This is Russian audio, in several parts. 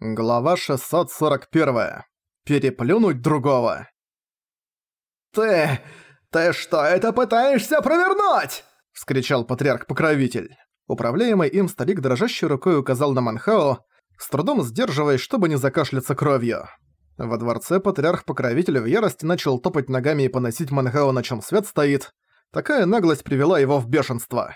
Глава 641. Переплюнуть другого. «Ты... ты что это пытаешься провернуть?» — вскричал патриарх-покровитель. Управляемый им старик дрожащей рукой указал на Манхао, с трудом сдерживаясь, чтобы не закашляться кровью. Во дворце патриарх-покровитель в ярости начал топать ногами и поносить Манхао, на чем свет стоит. Такая наглость привела его в бешенство.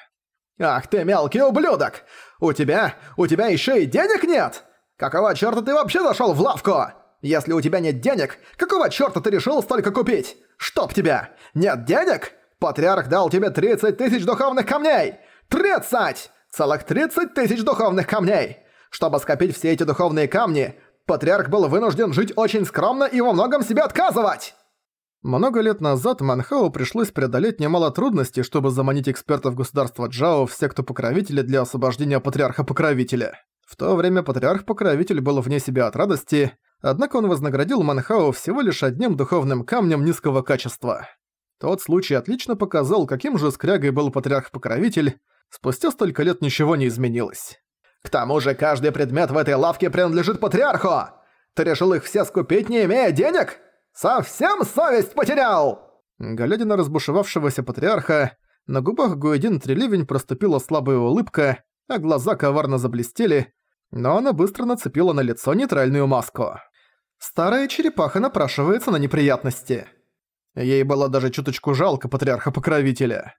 «Ах ты мелкий ублюдок! У тебя... у тебя еще и денег нет!» Какого чёрта ты вообще зашёл в лавку? Если у тебя нет денег, какого чёрта ты решил столько купить? Чтоб тебя! Нет денег? Патриарх дал тебе 30 тысяч духовных камней! 30! Целых 30 тысяч духовных камней! Чтобы скопить все эти духовные камни, патриарх был вынужден жить очень скромно и во многом себе отказывать!» Много лет назад Манхау пришлось преодолеть немало трудностей, чтобы заманить экспертов государства Джао в секту покровителя для освобождения патриарха-покровителя. В то время патриарх-покровитель был вне себя от радости, однако он вознаградил Манхау всего лишь одним духовным камнем низкого качества. Тот случай отлично показал, каким же скрягой был патриарх-покровитель, спустя столько лет ничего не изменилось. «К тому же каждый предмет в этой лавке принадлежит патриарху! Ты решил их все скупить, не имея денег? Совсем совесть потерял!» Глядя на разбушевавшегося патриарха, на губах Гуэдин Треливень проступила слабая улыбка, а глаза коварно заблестели, но она быстро нацепила на лицо нейтральную маску. Старая черепаха напрашивается на неприятности. Ей было даже чуточку жалко патриарха-покровителя.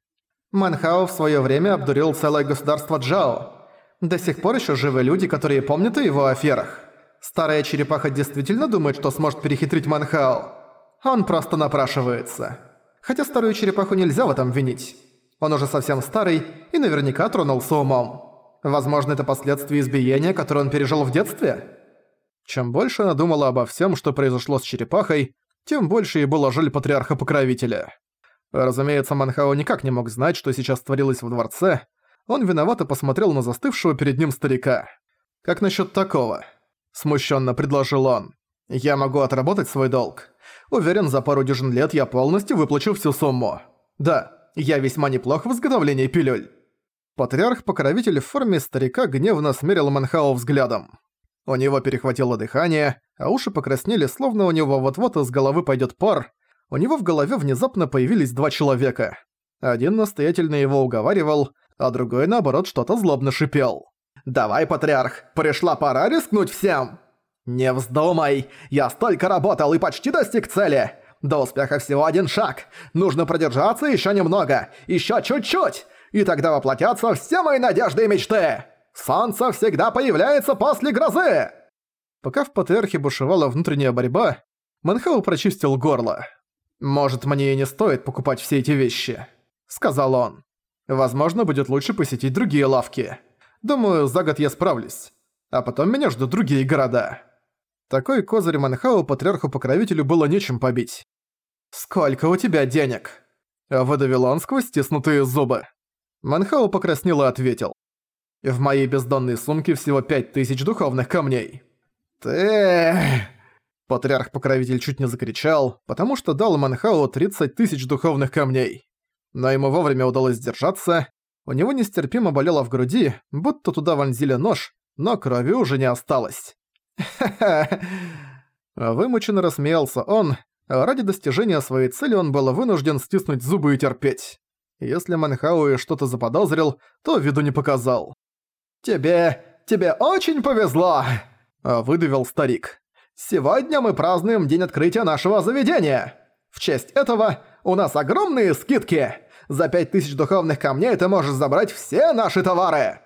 Манхао в своё время обдурил целое государство Джао. До сих пор ещё живы люди, которые помнят о его аферах. Старая черепаха действительно думает, что сможет перехитрить Манхао. Он просто напрашивается. Хотя старую черепаху нельзя в этом винить. Он уже совсем старый и наверняка тронулся умом. Возможно, это последствия избиения, которое он пережил в детстве? Чем больше она думала обо всем, что произошло с черепахой, тем больше ей было жаль патриарха-покровителя. Разумеется, Манхао никак не мог знать, что сейчас творилось в дворце. Он виновато посмотрел на застывшего перед ним старика. «Как насчет такого?» – смущенно предложил он. «Я могу отработать свой долг. Уверен, за пару дюжин лет я полностью выплачу всю сумму. Да, я весьма неплох в изготовлении пилюль». Патриарх-покровитель в форме старика гневно смерил Манхао взглядом. У него перехватило дыхание, а уши покраснели, словно у него вот-вот из головы пойдет пар. У него в голове внезапно появились два человека. Один настоятельно его уговаривал, а другой, наоборот, что-то злобно шипел. «Давай, патриарх, пришла пора рискнуть всем!» «Не вздумай! Я столько работал и почти достиг цели! До успеха всего один шаг! Нужно продержаться еще немного! Еще чуть-чуть! И тогда воплотятся все мои надежды и мечты! Солнце всегда появляется после грозы!» Пока в Патриархе бушевала внутренняя борьба, Манхау прочистил горло. «Может, мне и не стоит покупать все эти вещи», — сказал он. «Возможно, будет лучше посетить другие лавки. Думаю, за год я справлюсь. А потом меня ждут другие города». Такой козырь Манхау патриарху-покровителю было нечем побить. «Сколько у тебя денег?» — выдавил он сквозь стиснутые зубы. Манхао покраснел и ответил. «В моей бездонной сумке всего пять тысяч духовных камней». «Ты...» Патриарх-покровитель чуть не закричал, потому что дал Манхао 30 тысяч духовных камней. Но ему вовремя удалось сдержаться, у него нестерпимо болело в груди, будто туда вонзили нож, но крови уже не осталось. «Ха-ха!» Вымученно рассмеялся он, ради достижения своей цели он был вынужден стиснуть зубы и терпеть. Если Манхауэ что-то заподозрил, то виду не показал. «Тебе... тебе очень повезло!» – выдавил старик. «Сегодня мы празднуем день открытия нашего заведения. В честь этого у нас огромные скидки. За пять тысяч духовных камней ты можешь забрать все наши товары!»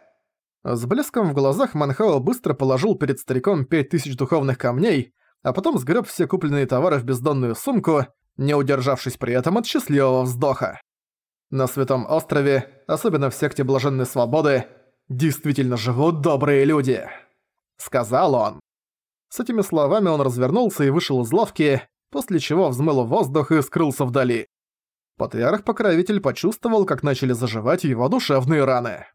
С блеском в глазах Манхао быстро положил перед стариком пять тысяч духовных камней, а потом сгреб все купленные товары в бездонную сумку, не удержавшись при этом от счастливого вздоха. На Святом Острове, особенно в секте Блаженной Свободы, действительно живут добрые люди», — сказал он. С этими словами он развернулся и вышел из лавки, после чего взмыл воздух и скрылся вдали. Патриарх-покровитель почувствовал, как начали заживать его душевные раны.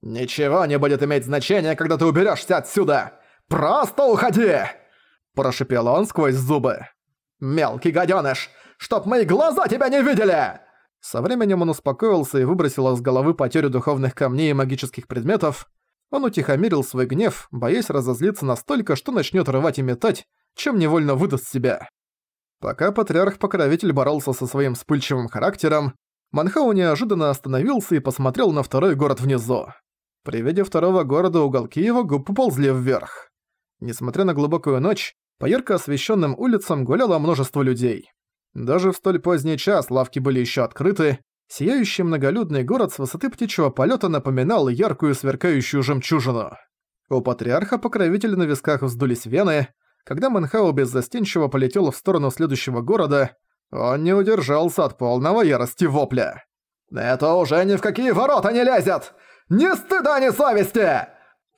«Ничего не будет иметь значения, когда ты уберешься отсюда! Просто уходи!» Прошипел он сквозь зубы. «Мелкий гадёныш! Чтоб мои глаза тебя не видели!» Со временем он успокоился и выбросил из головы потерю духовных камней и магических предметов. Он утихомирил свой гнев, боясь разозлиться настолько, что начнет рвать и метать, чем невольно выдаст себя. Пока патриарх-покровитель боролся со своим вспыльчивым характером, Манхау неожиданно остановился и посмотрел на второй город внизу. При виде второго города уголки его губ поползли вверх. Несмотря на глубокую ночь, по ярко освещенным улицам гуляло множество людей. Даже в столь поздний час лавки были еще открыты, сияющий многолюдный город с высоты птичьего полета напоминал яркую сверкающую жемчужину. У патриарха-покровителя на висках вздулись вены, когда Мэнхао беззастенчиво полетел в сторону следующего города, он не удержался от полного ярости вопля. «Это уже ни в какие ворота не лезет! Ни стыда, ни совести!»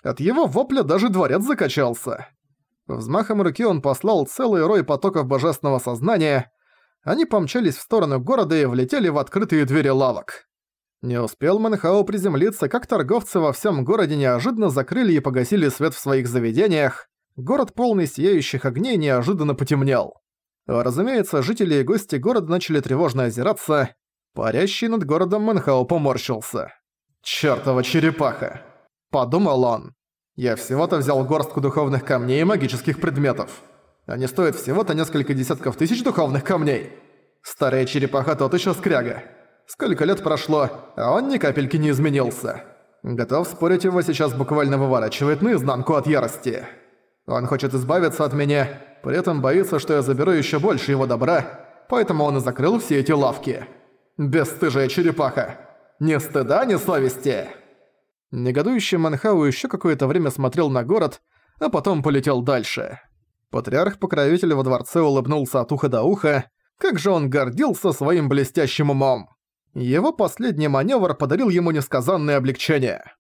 От его вопля даже дворец закачался. Взмахом руки он послал целый рой потоков божественного сознания. Они помчались в сторону города и влетели в открытые двери лавок. Не успел Манхао приземлиться, как торговцы во всем городе неожиданно закрыли и погасили свет в своих заведениях. Город, полный сияющих огней, неожиданно потемнел. Разумеется, жители и гости города начали тревожно озираться. Парящий над городом Манхао поморщился. «Чёртова черепаха!» – подумал он. «Я всего-то взял горстку духовных камней и магических предметов. Они стоят всего-то несколько десятков тысяч духовных камней. Старая черепаха тот ещё скряга. Сколько лет прошло, а он ни капельки не изменился. Готов спорить, его сейчас буквально выворачивает наизнанку от ярости». Он хочет избавиться от меня, при этом боится, что я заберу еще больше его добра, поэтому он и закрыл все эти лавки. Бесстыжая черепаха. Ни стыда, ни совести. Негодующий Манхау еще какое-то время смотрел на город, а потом полетел дальше. Патриарх-покровитель во дворце улыбнулся от уха до уха, как же он гордился своим блестящим умом. Его последний маневр подарил ему несказанное облегчение.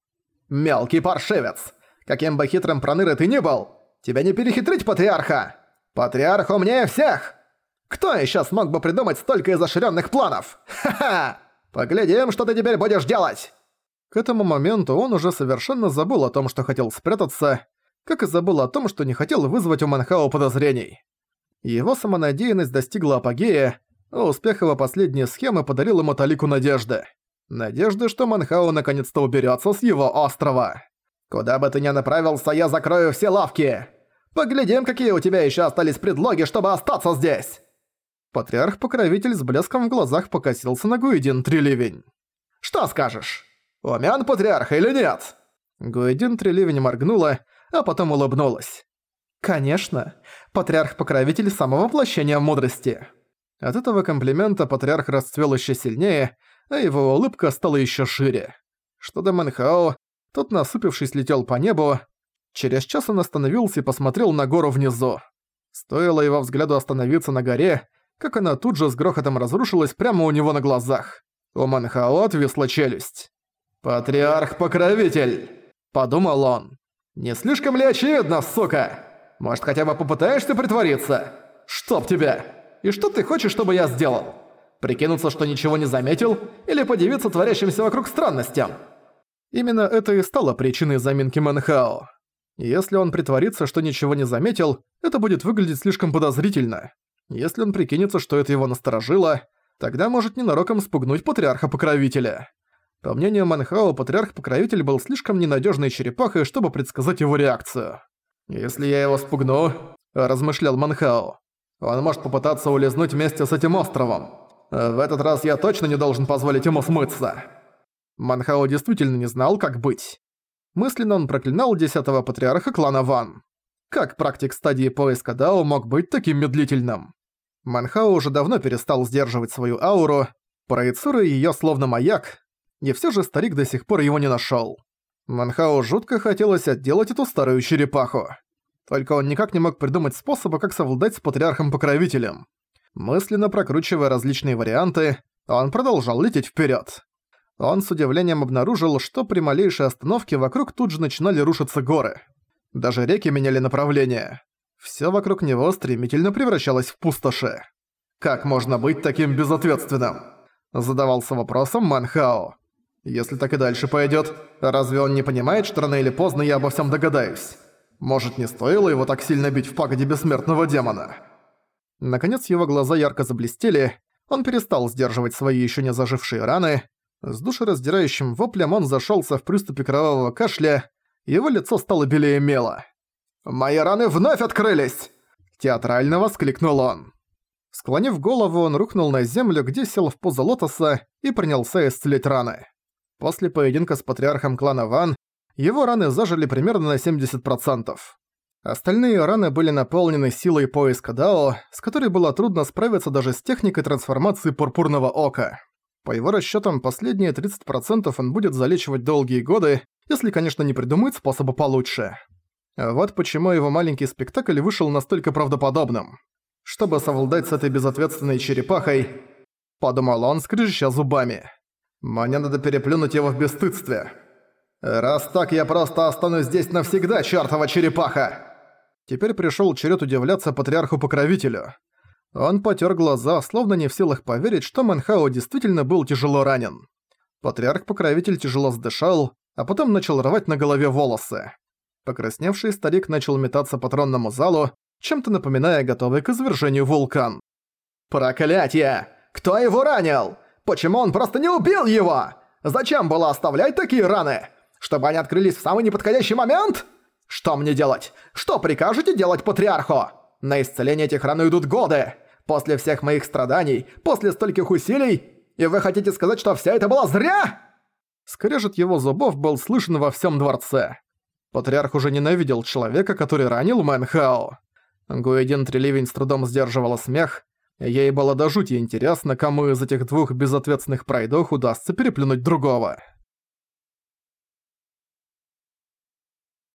«Мелкий паршивец! Каким бы хитрым пронырой ты ни был, Тебя не перехитрить, патриарха! Патриарх умнее всех! Кто еще смог бы придумать столько изощренных планов? Ха-ха! Поглядим, что ты теперь будешь делать!» К этому моменту он уже совершенно забыл о том, что хотел спрятаться, как и забыл о том, что не хотел вызвать у Манхао подозрений. Его самонадеянность достигла апогея, а успех его последней схемы подарил ему талику надежды. Надежды, что Манхао наконец-то уберется с его острова. «Куда бы ты ни направился, я закрою все лавки!» Поглядим, какие у тебя еще остались предлоги, чтобы остаться здесь!» Патриарх-покровитель с блеском в глазах покосился на Гуидин Треливень. «Что скажешь? Умян патриарх или нет?» Гуидин Треливень моргнула, а потом улыбнулась. «Конечно. Патриарх-покровитель самого воплощения мудрости». От этого комплимента патриарх расцвел еще сильнее, а его улыбка стала еще шире. Что до Мэнхао, тот, насупившись, летел по небу, Через час он остановился и посмотрел на гору внизу. Стоило его взгляду остановиться на горе, как она тут же с грохотом разрушилась прямо у него на глазах. У Манхао отвисла челюсть. «Патриарх-покровитель!» – подумал он. «Не слишком ли очевидно, сука? Может, хотя бы попытаешься притвориться? Чтоб тебя! И что ты хочешь, чтобы я сделал? Прикинуться, что ничего не заметил, или подивиться творящимся вокруг странностям?» Именно это и стало причиной заминки Манхао. Если он притворится, что ничего не заметил, это будет выглядеть слишком подозрительно. Если он прикинется, что это его насторожило, тогда может ненароком спугнуть патриарха-покровителя. По мнению Манхао, патриарх-покровитель был слишком ненадежной черепахой, чтобы предсказать его реакцию. «Если я его спугну», – размышлял Манхао, – «он может попытаться улизнуть вместе с этим островом. В этот раз я точно не должен позволить ему смыться». Манхао действительно не знал, как быть. Мысленно он проклинал десятого патриарха клана Ван. Как практик стадии поиска Дао мог быть таким медлительным? Манхао уже давно перестал сдерживать свою ауру, проецируя её словно маяк, и всё же старик до сих пор его не нашёл. Манхао жутко хотелось отделать эту старую черепаху. Только он никак не мог придумать способа, как совладать с патриархом-покровителем. Мысленно прокручивая различные варианты, он продолжал лететь вперёд он с удивлением обнаружил, что при малейшей остановке вокруг тут же начинали рушиться горы. Даже реки меняли направление. Всё вокруг него стремительно превращалось в пустоши. «Как можно быть таким безответственным?» Задавался вопросом Манхао. «Если так и дальше пойдёт, разве он не понимает, что рано или поздно я обо всём догадаюсь? Может, не стоило его так сильно бить в пагоде бессмертного демона?» Наконец его глаза ярко заблестели, он перестал сдерживать свои ещё не зажившие раны, с душераздирающим воплем он зашелся в приступе кровавого кашля, Его лицо стало белее мела. «Мои раны вновь открылись!» Театрально воскликнул он. Склонив голову, он рухнул на землю, где сел в позу лотоса и принялся исцелить раны. После поединка с патриархом клана Ван, его раны зажили примерно на 70%. Остальные раны были наполнены силой поиска Дао, с которой было трудно справиться даже с техникой трансформации Пурпурного Ока. По его расчетам, последние 30% он будет залечивать долгие годы, если, конечно, не придумает способа получше. Вот почему его маленький спектакль вышел настолько правдоподобным. Чтобы совладать с этой безответственной черепахой, подумал он, скрежеща зубами. Мне надо переплюнуть его в бесстыдстве. Раз так, я просто останусь здесь навсегда, чёртова черепаха! Теперь пришёл черед удивляться патриарху-покровителю. Он потер глаза, словно не в силах поверить, что Манхао действительно был тяжело ранен. Патриарх-покровитель тяжело сдышал, а потом начал рвать на голове волосы. Покрасневший старик начал метаться по тронному залу, чем-то напоминая готовый к извержению вулкан. «Проклятье! Кто его ранил? Почему он просто не убил его? Зачем было оставлять такие раны? Чтобы они открылись в самый неподходящий момент? Что мне делать? Что прикажете делать патриарху? На исцеление этих ран идут годы. После всех моих страданий, после стольких усилий, и вы хотите сказать, что вся это была зря?» Скрежет его зубов был слышен во всем дворце. Патриарх уже ненавидел человека, который ранил Мэнхао. Гуэдин Треливень с трудом сдерживала смех. Ей было до жути интересно, кому из этих двух безответственных пройдох удастся переплюнуть другого.